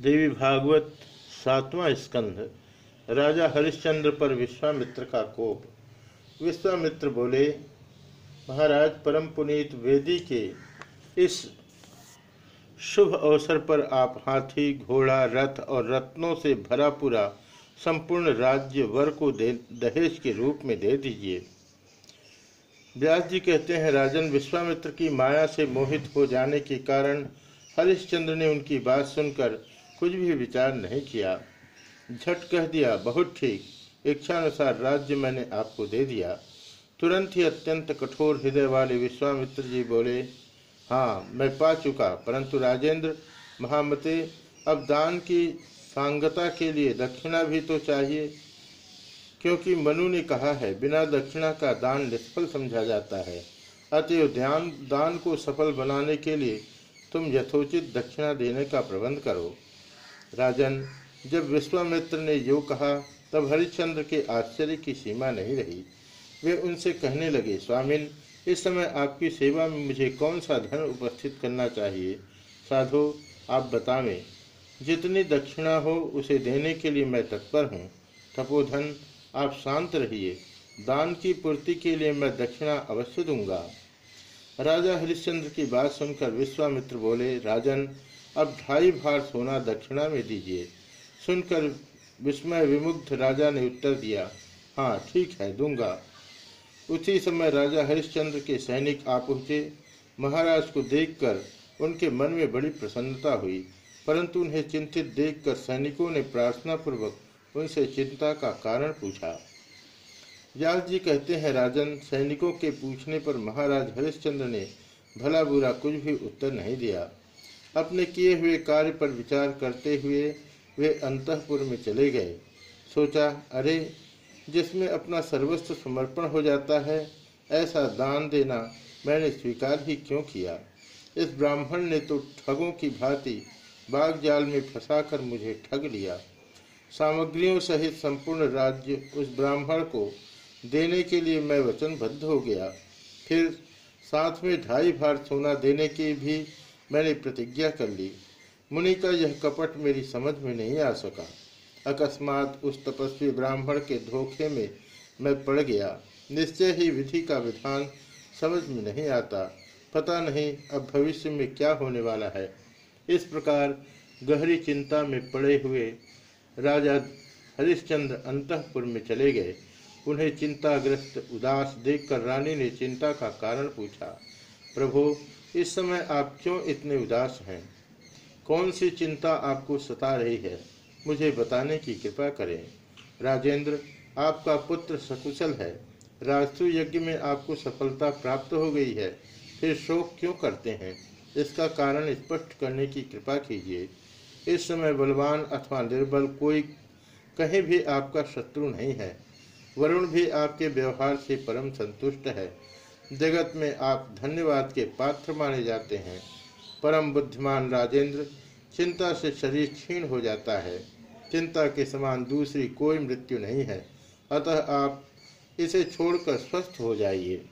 देवी भागवत सातवां स्कंध, राजा हरिश्चंद्र पर विश्वामित्र का कोप। विश्वामित्र बोले, महाराज, परम पुनीत वेदी के इस शुभ अवसर पर आप हाथी, घोड़ा, रथ और रत्नों से भरा पूरा संपूर्ण राज्य वर को दे, दहेज के रूप में दे दीजिए। व्यास जी कहते हैं, राजन, विश्वामित्र की माया से मोहित हो जाने के कारण हरिश्चंद्र ने उनकी बात सुनकर कुछ भी विचार नहीं किया, झट कह दिया, बहुत ठीक। इच्छानुसार राज्य मैंने आपको दे दिया। तुरंत ही अत्यंत कठोर हृदय वाले विश्वामित्र जी बोले हाँ मैं पा चुका, परंतु राजेंद्र, महामते, अब दान की सांगता के लिए दक्षिणा भी तो चाहिए, क्योंकि मनु ने कहा है, बिना दक्षिणा का दान निष्फल समझा जाता है। अतएव ध्यान, दान को सफल बनाने के लिए तुम यथोचित दक्षिणा देने का प्रबंध करो। राजन, जब विश्वामित्र ने यो कहा, तब हरिश्चंद्र के आश्चर्य की सीमा नहीं रही। वे उनसे कहने लगे, स्वामिन, इस समय आपकी सेवा में मुझे कौन सा धन उपस्थित करना चाहिए? साधो, आप बतावें। जितनी दक्षिणा हो, उसे देने के लिए मैं तत्पर हूँ। तपोधन, आप शांत रहिए। दान की पूर्ति के लिए मैं दक्षिणा अवश्य दूँगा। राजा हरिश्चंद्र की बात सुनकर विश्वामित्र बोले, राजन अब ढाई भार सोना दक्षिणा में दीजिए। सुनकर विस्मय विमुग्ध राजा ने उत्तर दिया हाँ ठीक है, दूँगा। उसी समय राजा हरिश्चंद्र के सैनिक आ पहुँचे। महाराज को देखकर उनके मन में बड़ी प्रसन्नता हुई, परंतु उन्हें चिंतित देखकर सैनिकों ने प्रार्थना पूर्वक उनसे चिंता का कारण पूछा। व्यास जी कहते हैं, राजन, सैनिकों के पूछने पर महाराज हरिश्चंद्र ने भला बुरा कुछ भी उत्तर नहीं दिया। अपने किए हुए कार्य पर विचार करते हुए वे अंतपुर में चले गए। सोचा, अरे, जिसमें अपना सर्वस्व समर्पण हो जाता है, ऐसा दान देना मैंने स्वीकार ही क्यों किया? इस ब्राह्मण ने तो ठगों की भांति बाग जाल में फंसाकर मुझे ठग लिया। सामग्रियों सहित संपूर्ण राज्य उस ब्राह्मण को देने के लिए मैं वचनबद्ध हो गया। फिर साथ में ढाई भार सोना देने की भी मैंने प्रतिज्ञा कर ली। मुनि का यह कपट मेरी समझ में नहीं आ सका। अकस्मात उस तपस्वी ब्राह्मण के धोखे में मैं पड़ गया। निश्चय ही विधि का विधान समझ में नहीं आता। पता नहीं अब भविष्य में क्या होने वाला है। इस प्रकार गहरी चिंता में पड़े हुए राजा हरिश्चंद्र अंतपुर में चले गए। उन्हें चिंताग्रस्त उदास देखकर रानी ने चिंता का कारण पूछा, प्रभु इस समय आप क्यों इतने उदास हैं? कौन सी चिंता आपको सता रही है? मुझे बताने की कृपा करें। राजेंद्र, आपका पुत्र सकुशल है। राजसु यज्ञ में आपको सफलता प्राप्त हो गई है। फिर शोक क्यों करते हैं? इसका कारण स्पष्ट करने की कृपा कीजिए। इस समय बलवान अथवा निर्बल कोई कहीं भी आपका शत्रु नहीं है। वरुण भी आपके व्यवहार से परम संतुष्ट है। जगत में आप धन्यवाद के पात्र माने जाते हैं। परम बुद्धिमान राजेंद्र चिंता से शरीर क्षीण हो जाता है। चिंता के समान दूसरी कोई मृत्यु नहीं है। अतः आप इसे छोड़कर स्वस्थ हो जाइए।